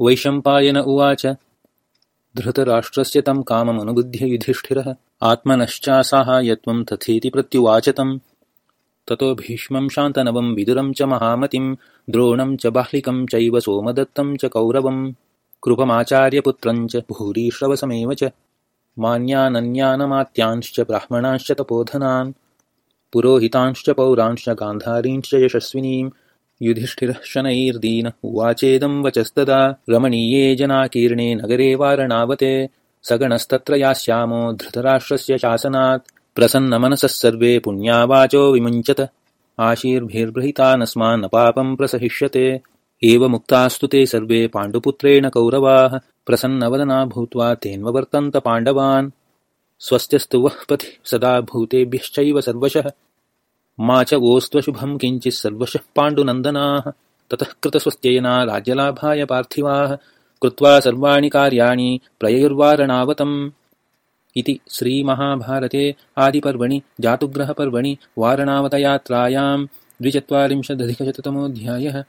वैशम्पायन उवाच। धृतराष्ट्रस्य तं काममनुबुद्ध्य युधिष्ठिरः आत्मनश्चासाहायत्वं तथेति प्रत्युवाच तम् ततो भीष्मं शान्तनवं विदुरं च महामतिं द्रोणं च बाह्लिकं चैव सोमदत्तं च कौरवं। कृपमाचार्यपुत्रं च भूरिश्रवसमेव च। मान्यानन्यानमात्यांश्च ब्राह्मणांश्च तपोधनान्। पुरोहितांश्च पौरांश्च गान्धारींश्च यशस्विनीं युधिष्ठिरः शनैर्दीन उवाचेदं वचस्तदा रमणीये जनाकीर्णे नगरे वारणावते सगणस्तत्र यास्यामो धृतराष्ट्रस्य शासनात् प्रसन्नमनसः सर्वे पुण्यावाचो विमुञ्चत। आशीर्भिर्बृहिता न पापं प्रसहिष्यते। एवमुक्तास्तु ते सर्वे पाण्डुपुत्रेण कौरवाः प्रसन्नवदना भूत्वा तेन्ववर्तन्त पाण्डवान्। स्वस्त्यस्तु वः पथि सदा भूतेभ्यश्चैव सर्वशः मा च वोस्त्वशुभं किञ्चित् सर्वशः पाण्डुनन्दनाः। ततः कृतस्वस्त्ययना राज्यलाभाय पार्थिवाः। कृत्वा सर्वाणि कार्याणि प्रययुर्वारणावतम् इति श्रीमहाभारते आदिपर्वणि जातुग्रहपर्वणि वारणावतयात्रायां द्विचत्वारिंशदधिकशततमोऽध्यायः